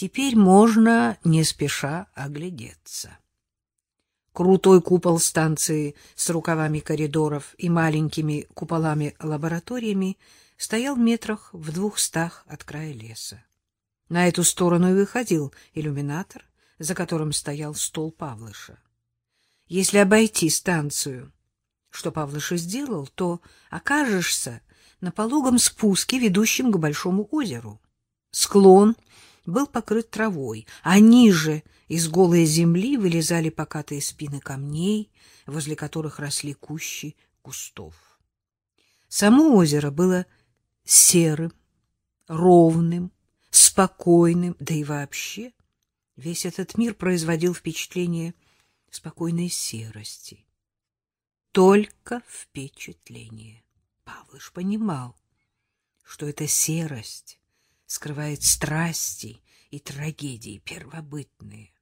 Теперь можно не спеша оглядеться. Крутой купол станции с рукавами коридоров и маленькими куполами-лабораториями стоял метрах в двухстах от края леса. На эту сторону и выходил иллюминатор, за которым стоял стол Павлыша. Если обойти станцию, что Павлыш и сделал, то окажешься на пологом спуске, ведущем к большому озеру. Склон был покрыт травой, а ниже из голой земли вылезали покатые спины камней, возле которых росли кущи кустов. Само озеро было серым, ровным, спокойным, да и вообще весь этот мир производил впечатление спокойной серости. Только впечатление. Павлыш понимал, что эта серость скрывает страсти и трагедии первобытные,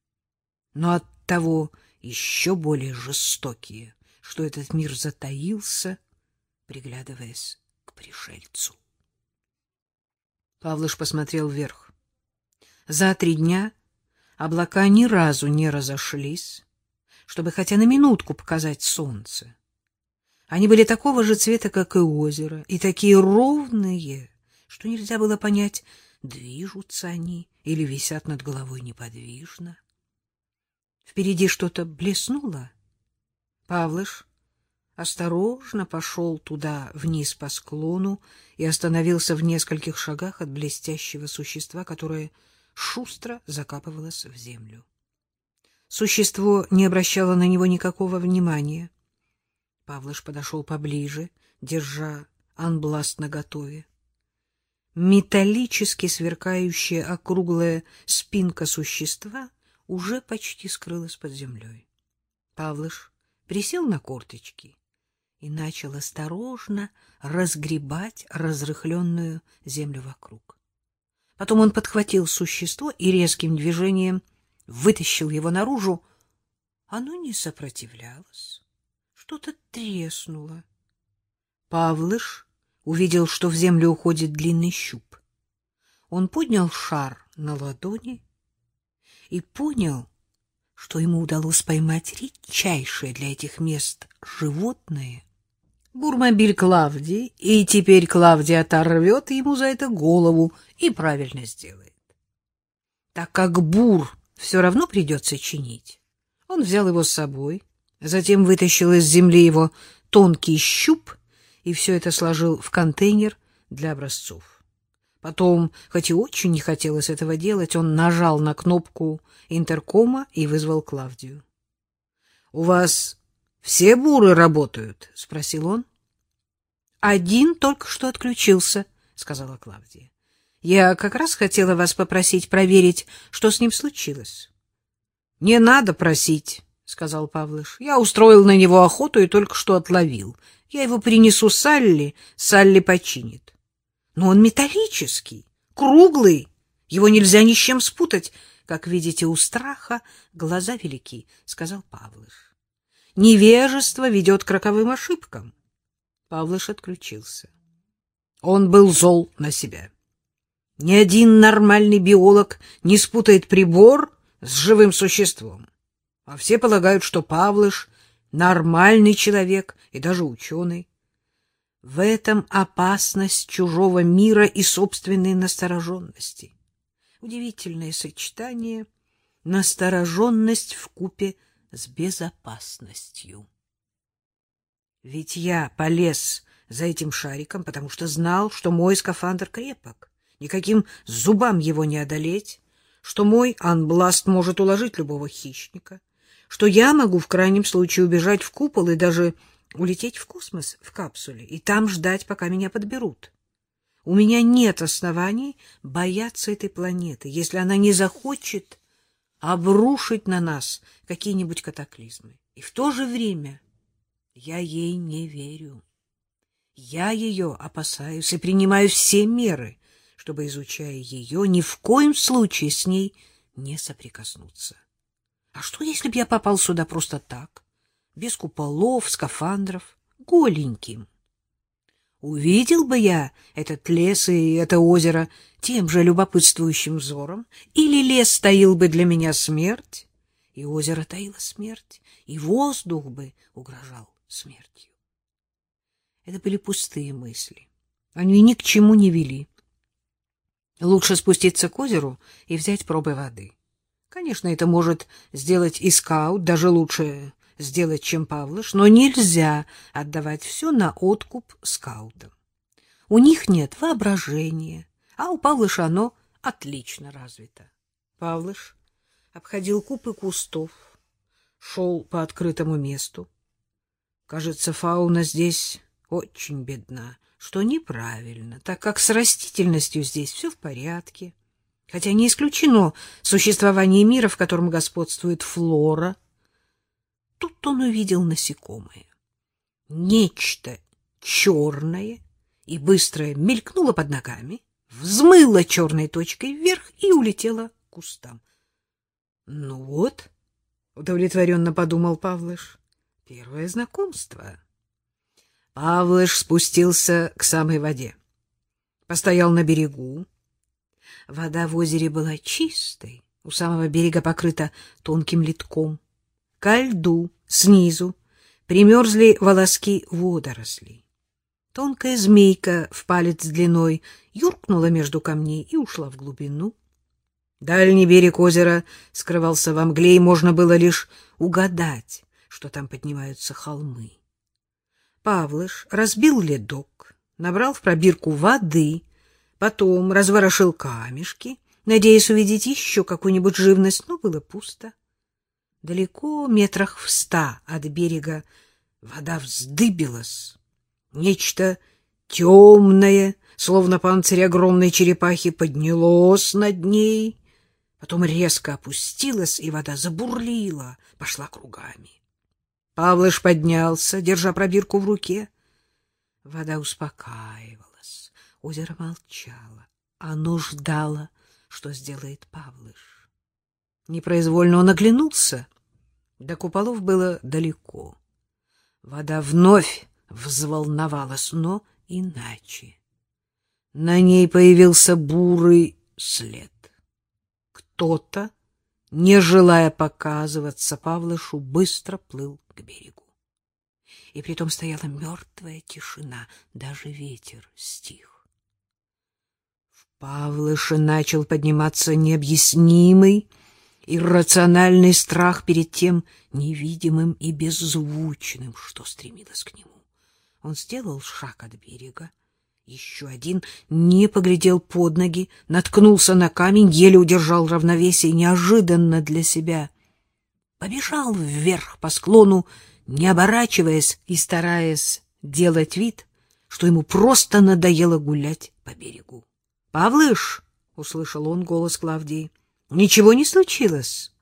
но от того еще более жестокие, что этот мир затаился, приглядываясь к пришельцу. Павлыш посмотрел вверх. За три дня облака ни разу не разошлись, чтобы хотя на минутку показать солнце. Они были такого же цвета, как и озеро, и такие ровные, что нельзя было понять, движутся они или висят над головой неподвижно. Впереди что-то блеснуло. Павлыш осторожно пошел туда вниз по склону и остановился в нескольких шагах от блестящего существа, которое шустро закапывалось в землю. Существо не обращало на него никакого внимания. Павлыш подошел поближе, держа анбласт наготове. Металлически сверкающая округлая спинка существа уже почти скрылась под землей. Павлыш присел на корточки и начал осторожно разгребать разрыхленную землю вокруг. Потом он подхватил существо и резким движением вытащил его наружу. Оно не сопротивлялось. Что-то треснуло. Павлыш увидел, что в землю уходит длинный щуп. Он поднял шар на ладони и понял, что ему удалось поймать редчайшее для этих мест животное. Бурмобиль Клавдии, и теперь Клавдия оторвет ему за это голову и правильно сделает. Так как бур все равно придется чинить, он взял его с собой, затем вытащил из земли его тонкий щуп и все это сложил в контейнер для образцов. Потом, хоть и очень не хотелось этого делать, он нажал на кнопку интеркома и вызвал Клавдию. — У вас все буры работают? — спросил он. — Один только что отключился, — сказала Клавдия. — Я как раз хотела вас попросить проверить, что с ним случилось. — Не надо просить, — сказал Павлыш. — Я устроил на него охоту и только что отловил. Я его принесу Салли, Салли починит. Но он металлический, круглый, его нельзя ни с чем спутать. Как видите, у страха глаза велики, — сказал Павлыш. Невежество ведет к роковым ошибкам. Павлыш отключился. Он был зол на себя. Ни один нормальный биолог не спутает прибор с живым существом. А все полагают, что Павлыш нормальный человек и даже ученый. В этом опасность чужого мира и собственной настороженности. Удивительное сочетание настороженность в купе с безопасностью. Ведь я полез за этим шариком, потому что знал, что мой скафандр крепок, никаким зубам его не одолеть, что мой анбласт может уложить любого хищника что я могу в крайнем случае убежать в купол и даже улететь в космос в капсуле и там ждать, пока меня подберут. У меня нет оснований бояться этой планеты, если она не захочет обрушить на нас какие-нибудь катаклизмы. И в то же время я ей не верю. Я ее опасаюсь и принимаю все меры, чтобы, изучая ее, ни в коем случае с ней не соприкоснуться. А что, если б я попал сюда просто так, без куполов, скафандров, голеньким? Увидел бы я этот лес и это озеро тем же любопытствующим взором, или лес таил бы для меня смерть, и озеро таило смерть, и воздух бы угрожал смертью. Это были пустые мысли. Они ни к чему не вели. Лучше спуститься к озеру и взять пробы воды. Конечно, это может сделать и скаут, даже лучше сделать, чем Павлыш, но нельзя отдавать все на откуп скаутам. У них нет воображения, а у Павлыша оно отлично развито. Павлыш обходил купы кустов, шел по открытому месту. Кажется, фауна здесь очень бедна, что неправильно, так как с растительностью здесь все в порядке. Хотя не исключено существование мира, в котором господствует флора — тут он увидел насекомое. Нечто черное и быстрое мелькнуло под ногами, взмыло черной точкой вверх и улетело к кустам. — Ну вот, — удовлетворенно подумал Павлыш, — первое знакомство. Павлыш спустился к самой воде. Постоял на берегу. Вода в озере была чистой, у самого берега покрыта тонким литком ко льду снизу примерзли волоски водорослей. Тонкая змейка в палец длиной юркнула между камней и ушла в глубину. Дальний берег озера скрывался во мгле, и можно было лишь угадать, что там поднимаются холмы. Павлыш разбил ледок, набрал в пробирку воды, потом разворошил камешки, надеясь увидеть еще какую-нибудь живность, но было пусто. Далеко, метрах в ста от берега, вода вздыбилась. Нечто темное, словно панцирь огромной черепахи, поднялось над ней, потом резко опустилось, и вода забурлила, пошла кругами. Павлыш поднялся, держа пробирку в руке. Вода успокаивалась, озеро молчало. Оно ждало, что сделает Павлыш. Непроизвольно он оглянулся. До куполов было далеко. Вода вновь взволновалась, но иначе. На ней появился бурый след. Кто-то, не желая показываться Павлышу, быстро плыл к берегу. И притом стояла мертвая тишина, даже ветер стих. В Павлыше начал подниматься необъяснимый, иррациональный страх перед тем невидимым и беззвучным, что стремилось к нему. Он сделал шаг от берега, еще один, не поглядел под ноги, наткнулся на камень, еле удержал равновесие, неожиданно для себя. Побежал вверх по склону, не оборачиваясь и стараясь делать вид, что ему просто надоело гулять по берегу. — Павлыш! — услышал он голос Клавдии. Ничего не случилось.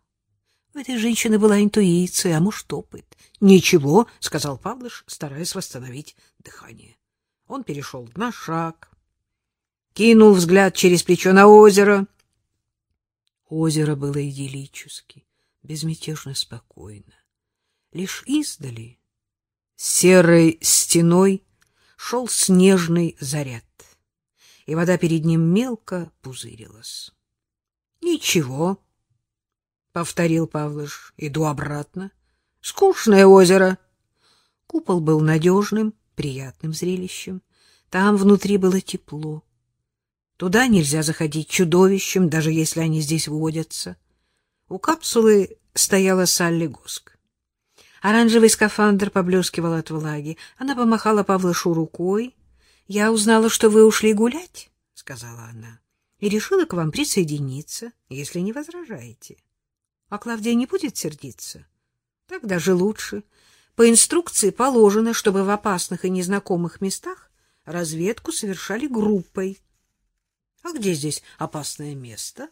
У этой женщины была интуиция, а может, опыт. — Ничего, — сказал Павлыш, стараясь восстановить дыхание. Он перешел на шаг, кинул взгляд через плечо на озеро. Озеро было идиллически, безмятежно спокойно. Лишь издали, серой стеной, шел снежный заряд, и вода перед ним мелко пузырилась. Ничего, повторил Павлыш. Иду обратно. Скучное озеро. Купол был надежным, приятным зрелищем. Там внутри было тепло. Туда нельзя заходить чудовищем, даже если они здесь водятся. У капсулы стояла Салли Госк. Оранжевый скафандр поблескивал от влаги. Она помахала Павлышу рукой. — Я узнала, что вы ушли гулять, — сказала она и решила к вам присоединиться, если не возражаете. А Клавдия не будет сердиться? Так даже лучше. По инструкции положено, чтобы в опасных и незнакомых местах разведку совершали группой. А где здесь опасное место?